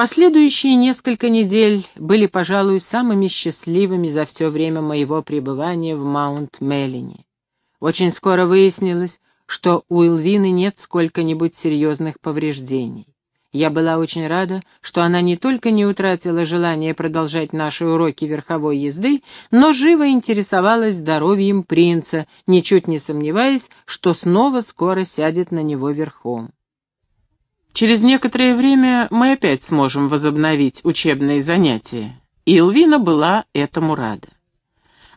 Последующие несколько недель были, пожалуй, самыми счастливыми за все время моего пребывания в Маунт-Меллине. Очень скоро выяснилось, что у Илвины нет сколько-нибудь серьезных повреждений. Я была очень рада, что она не только не утратила желание продолжать наши уроки верховой езды, но живо интересовалась здоровьем принца, ничуть не сомневаясь, что снова скоро сядет на него верхом. Через некоторое время мы опять сможем возобновить учебные занятия, и Элвина была этому рада.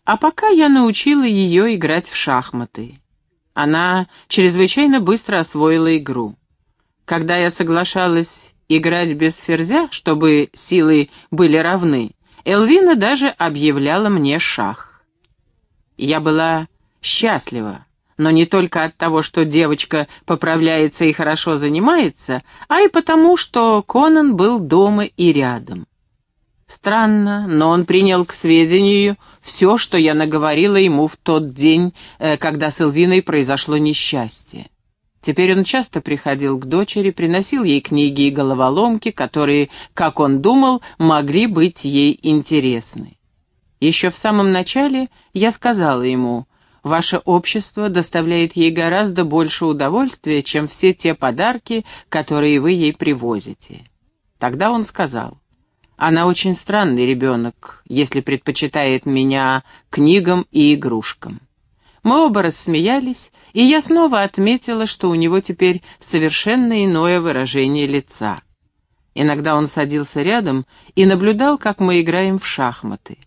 А пока я научила ее играть в шахматы. Она чрезвычайно быстро освоила игру. Когда я соглашалась играть без ферзя, чтобы силы были равны, Элвина даже объявляла мне шах. Я была счастлива, но не только от того, что девочка поправляется и хорошо занимается, а и потому, что Конан был дома и рядом. Странно, но он принял к сведению все, что я наговорила ему в тот день, э, когда с Элвиной произошло несчастье. Теперь он часто приходил к дочери, приносил ей книги и головоломки, которые, как он думал, могли быть ей интересны. Еще в самом начале я сказала ему, «Ваше общество доставляет ей гораздо больше удовольствия, чем все те подарки, которые вы ей привозите». Тогда он сказал, «Она очень странный ребенок, если предпочитает меня книгам и игрушкам». Мы оба рассмеялись, и я снова отметила, что у него теперь совершенно иное выражение лица. Иногда он садился рядом и наблюдал, как мы играем в шахматы.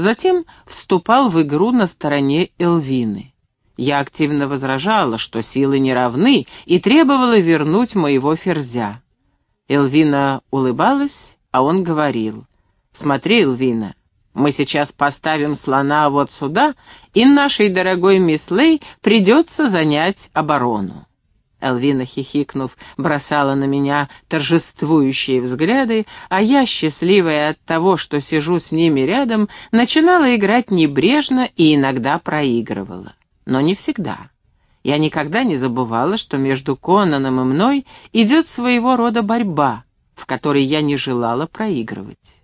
Затем вступал в игру на стороне Элвины. Я активно возражала, что силы не равны, и требовала вернуть моего ферзя. Элвина улыбалась, а он говорил. «Смотри, Элвина, мы сейчас поставим слона вот сюда, и нашей дорогой мисс Лей придется занять оборону». Элвина, хихикнув, бросала на меня торжествующие взгляды, а я, счастливая от того, что сижу с ними рядом, начинала играть небрежно и иногда проигрывала. Но не всегда. Я никогда не забывала, что между Конаном и мной идет своего рода борьба, в которой я не желала проигрывать.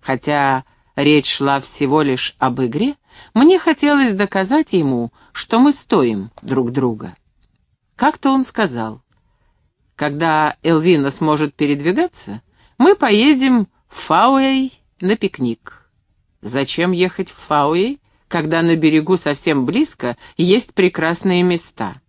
Хотя речь шла всего лишь об игре, мне хотелось доказать ему, что мы стоим друг друга. Как-то он сказал, когда Элвина сможет передвигаться, мы поедем в Фауэй на пикник. Зачем ехать в Фауэй, когда на берегу совсем близко есть прекрасные места?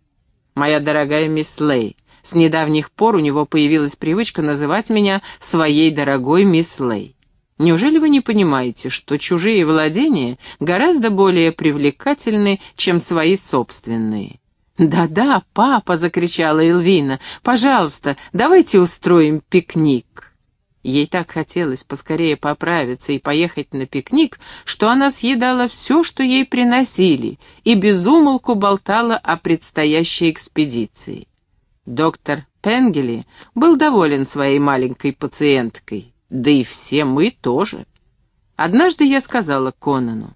Моя дорогая мисс Лей, с недавних пор у него появилась привычка называть меня своей дорогой мисс Лей. Неужели вы не понимаете, что чужие владения гораздо более привлекательны, чем свои собственные? «Да-да, папа!» — закричала Элвина. «Пожалуйста, давайте устроим пикник!» Ей так хотелось поскорее поправиться и поехать на пикник, что она съедала все, что ей приносили, и безумолку болтала о предстоящей экспедиции. Доктор Пенгели был доволен своей маленькой пациенткой. Да и все мы тоже. Однажды я сказала Конану,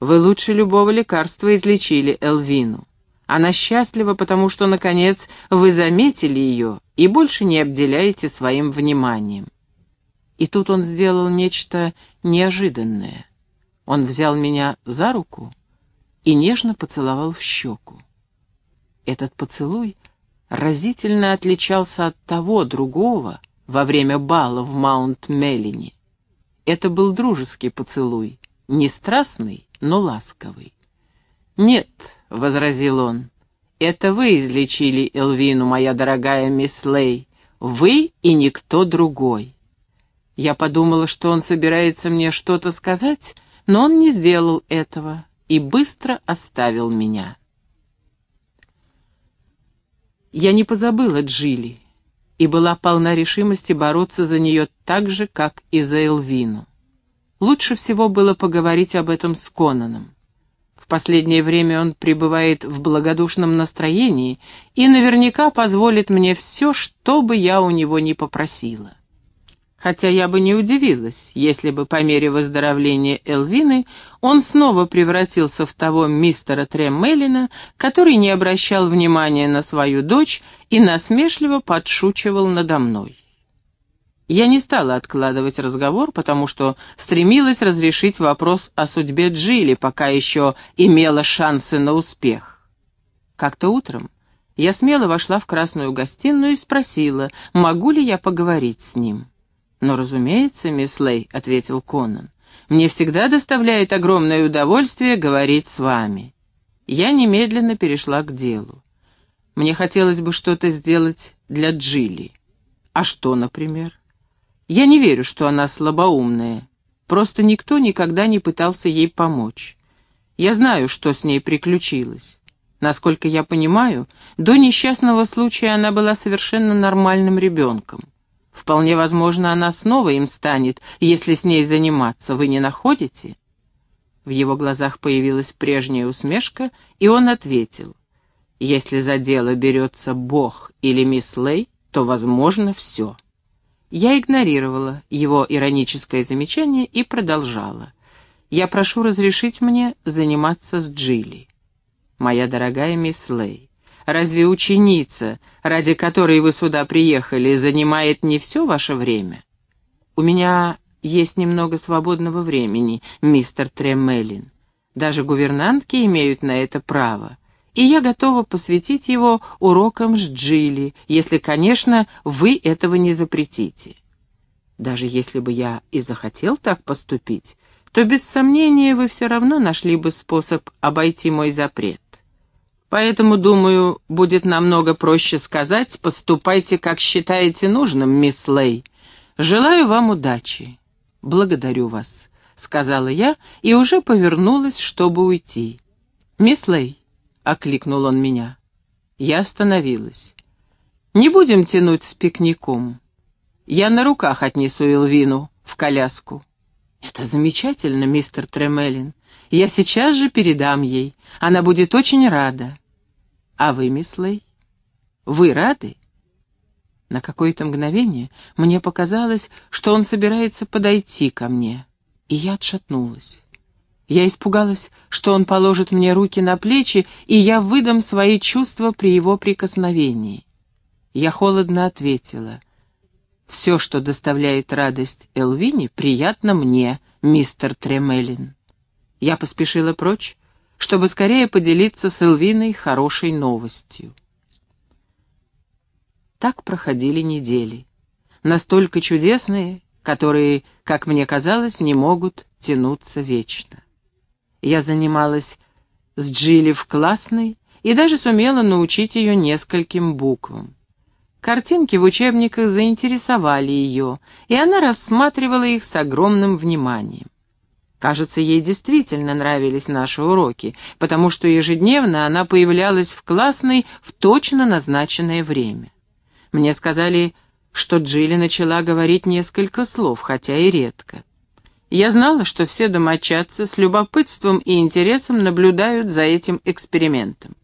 «Вы лучше любого лекарства излечили Элвину. Она счастлива, потому что, наконец, вы заметили ее и больше не обделяете своим вниманием». И тут он сделал нечто неожиданное. Он взял меня за руку и нежно поцеловал в щеку. Этот поцелуй разительно отличался от того другого, во время бала в Маунт-Меллине. Это был дружеский поцелуй, не страстный, но ласковый. «Нет», — возразил он, — «это вы излечили Элвину, моя дорогая мисс Лей, вы и никто другой». Я подумала, что он собирается мне что-то сказать, но он не сделал этого и быстро оставил меня. Я не позабыла Джилли и была полна решимости бороться за нее так же, как и за Элвину. Лучше всего было поговорить об этом с Конаном. В последнее время он пребывает в благодушном настроении и наверняка позволит мне все, что бы я у него не попросила хотя я бы не удивилась, если бы по мере выздоровления Элвины он снова превратился в того мистера Треммелина, который не обращал внимания на свою дочь и насмешливо подшучивал надо мной. Я не стала откладывать разговор, потому что стремилась разрешить вопрос о судьбе Джилли, пока еще имела шансы на успех. Как-то утром я смело вошла в красную гостиную и спросила, могу ли я поговорить с ним. «Ну, разумеется, мисс Лей», — ответил Конан. «Мне всегда доставляет огромное удовольствие говорить с вами». Я немедленно перешла к делу. Мне хотелось бы что-то сделать для Джилли. А что, например? Я не верю, что она слабоумная. Просто никто никогда не пытался ей помочь. Я знаю, что с ней приключилось. Насколько я понимаю, до несчастного случая она была совершенно нормальным ребенком. Вполне возможно, она снова им станет, если с ней заниматься. Вы не находите?» В его глазах появилась прежняя усмешка, и он ответил. Если за дело берется Бог или мисс Лей, то возможно все. Я игнорировала его ироническое замечание и продолжала. «Я прошу разрешить мне заниматься с Джилли». «Моя дорогая мисс Лей, разве ученица, ради которой вы сюда приехали, занимает не все ваше время?» «У меня есть немного свободного времени, мистер Тремелин. Даже гувернантки имеют на это право и я готова посвятить его урокам с Джилли, если, конечно, вы этого не запретите. Даже если бы я и захотел так поступить, то без сомнения вы все равно нашли бы способ обойти мой запрет. Поэтому, думаю, будет намного проще сказать «поступайте, как считаете нужным, мисс Лей. Желаю вам удачи. Благодарю вас», — сказала я и уже повернулась, чтобы уйти. «Мисс Лей, окликнул он меня. Я остановилась. «Не будем тянуть с пикником. Я на руках отнесу Элвину в коляску». «Это замечательно, мистер Тремелин. Я сейчас же передам ей. Она будет очень рада». «А вы, мисс Лей? Вы рады?» На какое-то мгновение мне показалось, что он собирается подойти ко мне, и я отшатнулась. Я испугалась, что он положит мне руки на плечи, и я выдам свои чувства при его прикосновении. Я холодно ответила. «Все, что доставляет радость Элвине, приятно мне, мистер Тремелин». Я поспешила прочь, чтобы скорее поделиться с Элвиной хорошей новостью. Так проходили недели, настолько чудесные, которые, как мне казалось, не могут тянуться вечно. Я занималась с Джилли в классной и даже сумела научить ее нескольким буквам. Картинки в учебниках заинтересовали ее, и она рассматривала их с огромным вниманием. Кажется, ей действительно нравились наши уроки, потому что ежедневно она появлялась в классной в точно назначенное время. Мне сказали, что Джилли начала говорить несколько слов, хотя и редко. Я знала, что все домочадцы с любопытством и интересом наблюдают за этим экспериментом.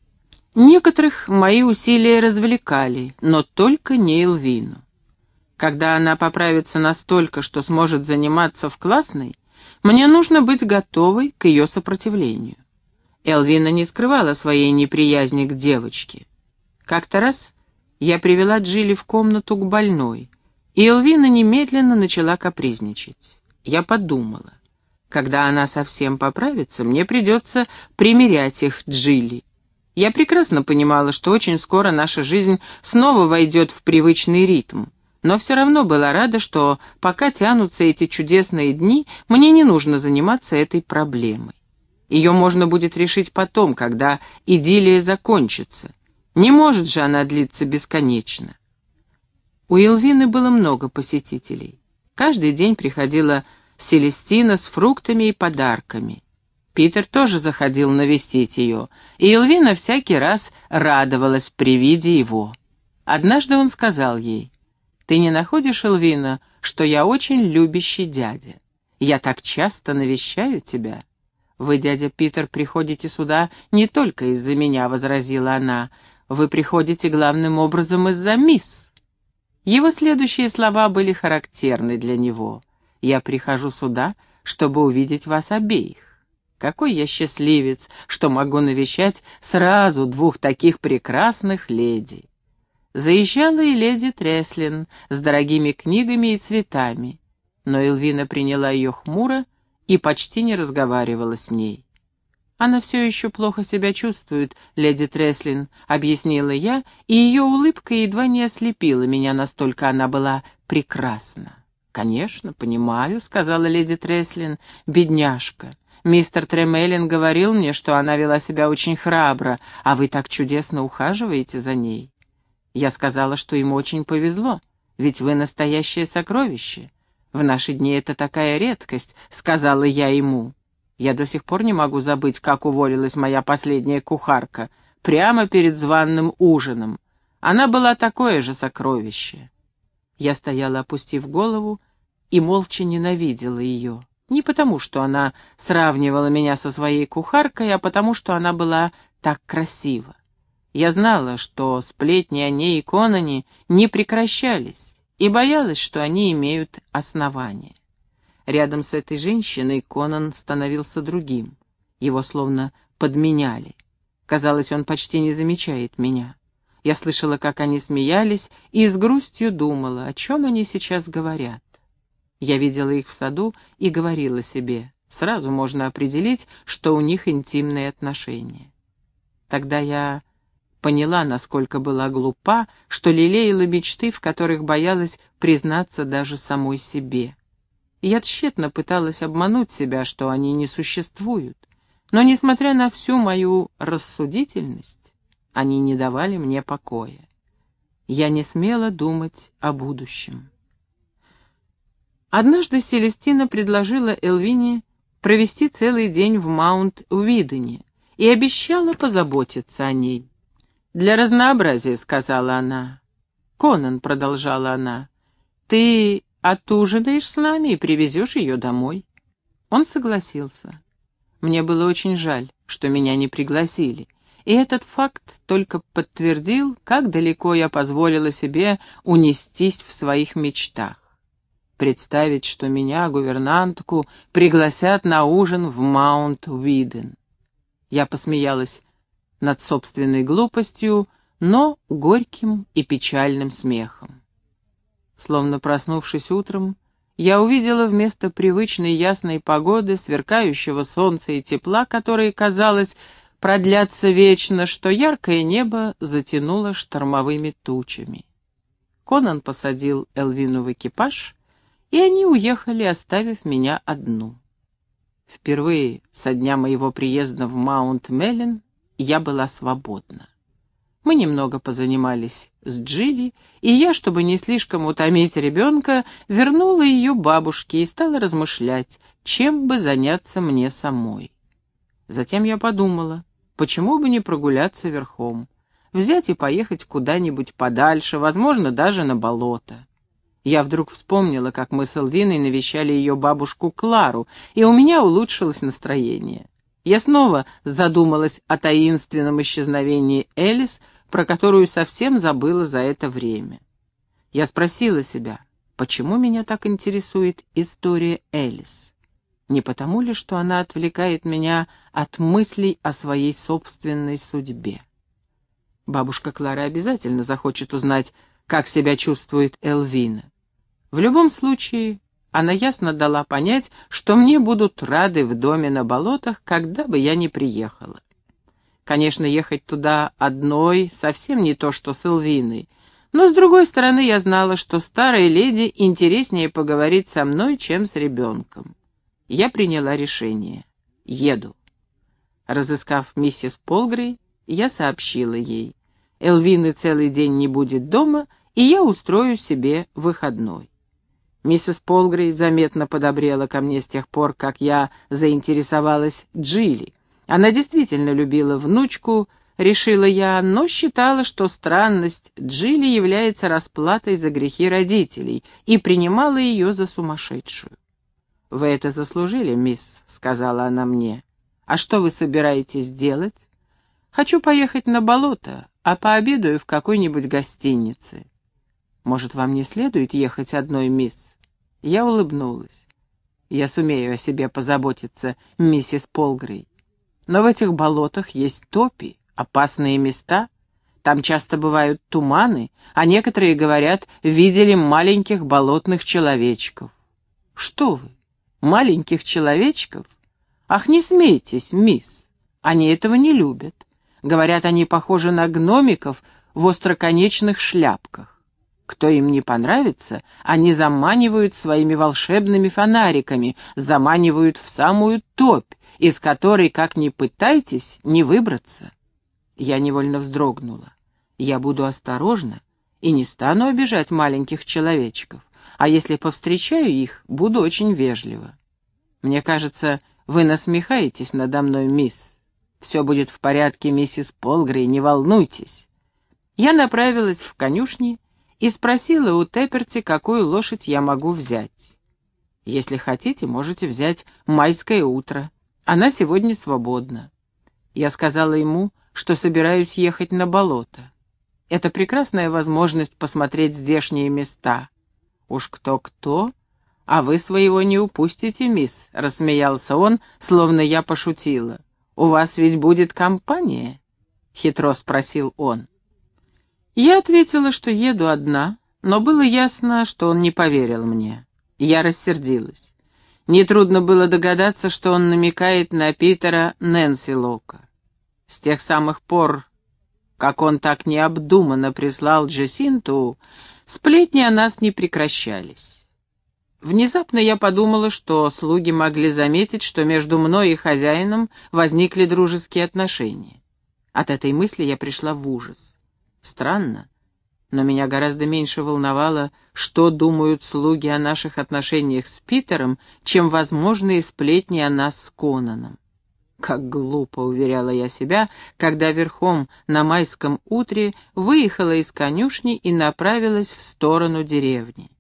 Некоторых мои усилия развлекали, но только не Элвину. Когда она поправится настолько, что сможет заниматься в классной, мне нужно быть готовой к ее сопротивлению. Элвина не скрывала своей неприязни к девочке. Как-то раз я привела Джилли в комнату к больной, и Элвина немедленно начала капризничать. Я подумала, когда она совсем поправится, мне придется примерять их Джилли. Я прекрасно понимала, что очень скоро наша жизнь снова войдет в привычный ритм, но все равно была рада, что пока тянутся эти чудесные дни, мне не нужно заниматься этой проблемой. Ее можно будет решить потом, когда идиллия закончится. Не может же она длиться бесконечно. У Элвины было много посетителей. Каждый день приходила Селестина с фруктами и подарками. Питер тоже заходил навестить ее, и Элвина всякий раз радовалась при виде его. Однажды он сказал ей, «Ты не находишь, Элвина, что я очень любящий дядя? Я так часто навещаю тебя». «Вы, дядя Питер, приходите сюда не только из-за меня», — возразила она. «Вы приходите главным образом из-за мисс». Его следующие слова были характерны для него. «Я прихожу сюда, чтобы увидеть вас обеих. Какой я счастливец, что могу навещать сразу двух таких прекрасных леди!» Заезжала и леди Треслин с дорогими книгами и цветами, но Элвина приняла ее хмуро и почти не разговаривала с ней. «Она все еще плохо себя чувствует, леди Треслин», — объяснила я, и ее улыбка едва не ослепила меня, настолько она была прекрасна. «Конечно, понимаю», — сказала леди Треслин, — «бедняжка. Мистер Тремелин говорил мне, что она вела себя очень храбро, а вы так чудесно ухаживаете за ней». Я сказала, что ему очень повезло, ведь вы настоящее сокровище. В наши дни это такая редкость, сказала я ему. Я до сих пор не могу забыть, как уволилась моя последняя кухарка, прямо перед званным ужином. Она была такое же сокровище. Я стояла, опустив голову, и молча ненавидела ее. Не потому, что она сравнивала меня со своей кухаркой, а потому, что она была так красива. Я знала, что сплетни о ней и Конане не прекращались, и боялась, что они имеют основание. Рядом с этой женщиной Конан становился другим. Его словно подменяли. Казалось, он почти не замечает меня. Я слышала, как они смеялись, и с грустью думала, о чем они сейчас говорят. Я видела их в саду и говорила себе, сразу можно определить, что у них интимные отношения. Тогда я поняла, насколько была глупа, что лелеяла мечты, в которых боялась признаться даже самой себе. Я тщетно пыталась обмануть себя, что они не существуют, но, несмотря на всю мою рассудительность, они не давали мне покоя. Я не смела думать о будущем. Однажды Селестина предложила Элвине провести целый день в Маунт-Уидене и обещала позаботиться о ней. «Для разнообразия», — сказала она. «Конан», — продолжала она, — «ты отужинаешь с нами и привезешь ее домой». Он согласился. Мне было очень жаль, что меня не пригласили, и этот факт только подтвердил, как далеко я позволила себе унестись в своих мечтах. Представить, что меня, гувернантку, пригласят на ужин в Маунт-Уиден. Я посмеялась над собственной глупостью, но горьким и печальным смехом. Словно проснувшись утром, я увидела вместо привычной ясной погоды, сверкающего солнца и тепла, которые, казалось, продлятся вечно, что яркое небо затянуло штормовыми тучами. Конан посадил Элвину в экипаж, и они уехали, оставив меня одну. Впервые со дня моего приезда в Маунт-Меллен я была свободна. Мы немного позанимались с Джилли, и я, чтобы не слишком утомить ребенка, вернула ее бабушке и стала размышлять, чем бы заняться мне самой. Затем я подумала, почему бы не прогуляться верхом, взять и поехать куда-нибудь подальше, возможно, даже на болото. Я вдруг вспомнила, как мы с Элвиной навещали ее бабушку Клару, и у меня улучшилось настроение. Я снова задумалась о таинственном исчезновении Элис, про которую совсем забыла за это время. Я спросила себя, почему меня так интересует история Элис? Не потому ли, что она отвлекает меня от мыслей о своей собственной судьбе? Бабушка Клара обязательно захочет узнать, как себя чувствует Элвина. В любом случае, она ясно дала понять, что мне будут рады в доме на болотах, когда бы я ни приехала. Конечно, ехать туда одной совсем не то, что с Элвиной, но, с другой стороны, я знала, что старой леди интереснее поговорить со мной, чем с ребенком. Я приняла решение. Еду. Разыскав миссис Полгрей, я сообщила ей. Элвины целый день не будет дома, и я устрою себе выходной. Миссис Полгрей заметно подобрела ко мне с тех пор, как я заинтересовалась Джилли. Она действительно любила внучку, решила я, но считала, что странность Джилли является расплатой за грехи родителей, и принимала ее за сумасшедшую. «Вы это заслужили, мисс», — сказала она мне. «А что вы собираетесь делать?» «Хочу поехать на болото, а пообедаю в какой-нибудь гостинице». «Может, вам не следует ехать одной, мисс?» Я улыбнулась. Я сумею о себе позаботиться, миссис Полгрей. Но в этих болотах есть топи, опасные места. Там часто бывают туманы, а некоторые, говорят, видели маленьких болотных человечков. Что вы, маленьких человечков? Ах, не смейтесь, мисс, они этого не любят. Говорят, они похожи на гномиков в остроконечных шляпках. Кто им не понравится, они заманивают своими волшебными фонариками, заманивают в самую топь, из которой, как ни пытайтесь, не выбраться. Я невольно вздрогнула. Я буду осторожна и не стану обижать маленьких человечков, а если повстречаю их, буду очень вежлива. Мне кажется, вы насмехаетесь надо мной, мисс. Все будет в порядке, миссис Полгрей, не волнуйтесь. Я направилась в конюшни и спросила у Тепперти, какую лошадь я могу взять. Если хотите, можете взять майское утро. Она сегодня свободна. Я сказала ему, что собираюсь ехать на болото. Это прекрасная возможность посмотреть здешние места. Уж кто-кто, а вы своего не упустите, мисс, — рассмеялся он, словно я пошутила. У вас ведь будет компания? — хитро спросил он. Я ответила, что еду одна, но было ясно, что он не поверил мне. Я рассердилась. Нетрудно было догадаться, что он намекает на Питера Нэнси Лока. С тех самых пор, как он так необдуманно прислал Джесинту, сплетни о нас не прекращались. Внезапно я подумала, что слуги могли заметить, что между мной и хозяином возникли дружеские отношения. От этой мысли я пришла в ужас. Странно, но меня гораздо меньше волновало, что думают слуги о наших отношениях с Питером, чем возможные сплетни о нас с Конаном. Как глупо, уверяла я себя, когда верхом на майском утре выехала из конюшни и направилась в сторону деревни.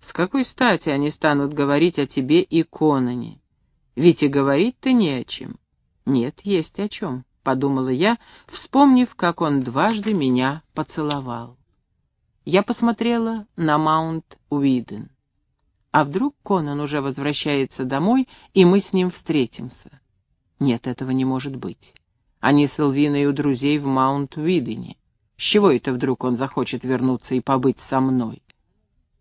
С какой стати они станут говорить о тебе и Конане? Ведь и говорить-то не о чем. Нет, есть о чем, подумала я, вспомнив, как он дважды меня поцеловал. Я посмотрела на Маунт Уиден. А вдруг Конан уже возвращается домой, и мы с ним встретимся? Нет, этого не может быть. Они с Элвиной у друзей в Маунт-Уидене. С чего это вдруг он захочет вернуться и побыть со мной?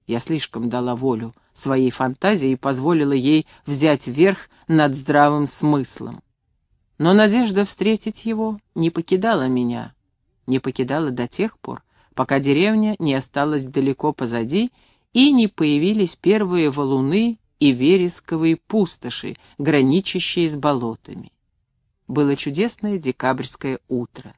Я слишком дала волю своей фантазии и позволила ей взять верх над здравым смыслом. Но надежда встретить его не покидала меня, не покидала до тех пор, пока деревня не осталась далеко позади и не появились первые валуны и вересковые пустоши, граничащие с болотами. Было чудесное декабрьское утро.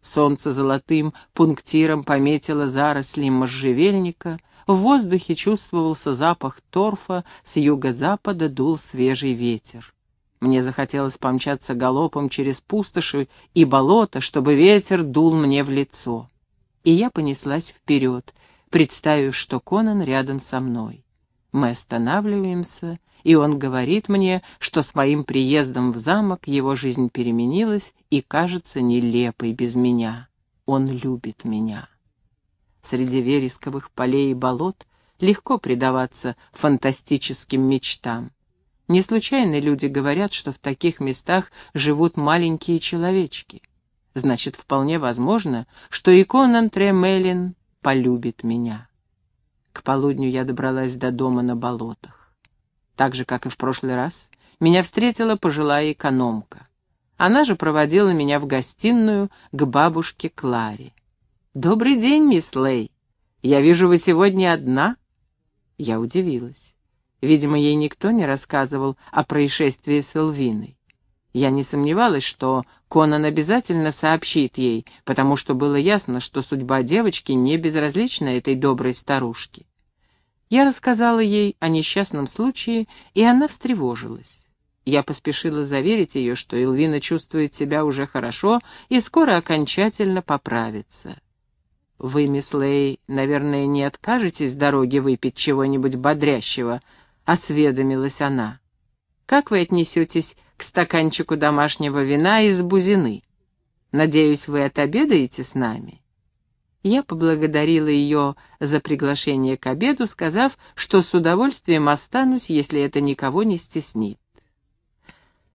Солнце золотым пунктиром пометило заросли можжевельника, в воздухе чувствовался запах торфа, с юго-запада дул свежий ветер. Мне захотелось помчаться галопом через пустоши и болото, чтобы ветер дул мне в лицо. И я понеслась вперед, представив, что Конан рядом со мной. Мы останавливаемся, и он говорит мне, что с моим приездом в замок его жизнь переменилась и кажется нелепой без меня. Он любит меня. Среди вересковых полей и болот легко предаваться фантастическим мечтам. Не случайно люди говорят, что в таких местах живут маленькие человечки. Значит, вполне возможно, что и Конан Тремелин полюбит меня. К полудню я добралась до дома на болотах. Так же, как и в прошлый раз, меня встретила пожилая экономка. Она же проводила меня в гостиную к бабушке Кларе. «Добрый день, мисс Лей. Я вижу, вы сегодня одна?» Я удивилась. Видимо, ей никто не рассказывал о происшествии с Элвиной. Я не сомневалась, что Конан обязательно сообщит ей, потому что было ясно, что судьба девочки не безразлична этой доброй старушке. Я рассказала ей о несчастном случае, и она встревожилась. Я поспешила заверить ее, что Элвина чувствует себя уже хорошо и скоро окончательно поправится. «Вы, мисс Лей, наверное, не откажетесь с дороги выпить чего-нибудь бодрящего?» — осведомилась она. «Как вы отнесетесь к стаканчику домашнего вина из бузины. Надеюсь, вы отобедаете с нами?» Я поблагодарила ее за приглашение к обеду, сказав, что с удовольствием останусь, если это никого не стеснит.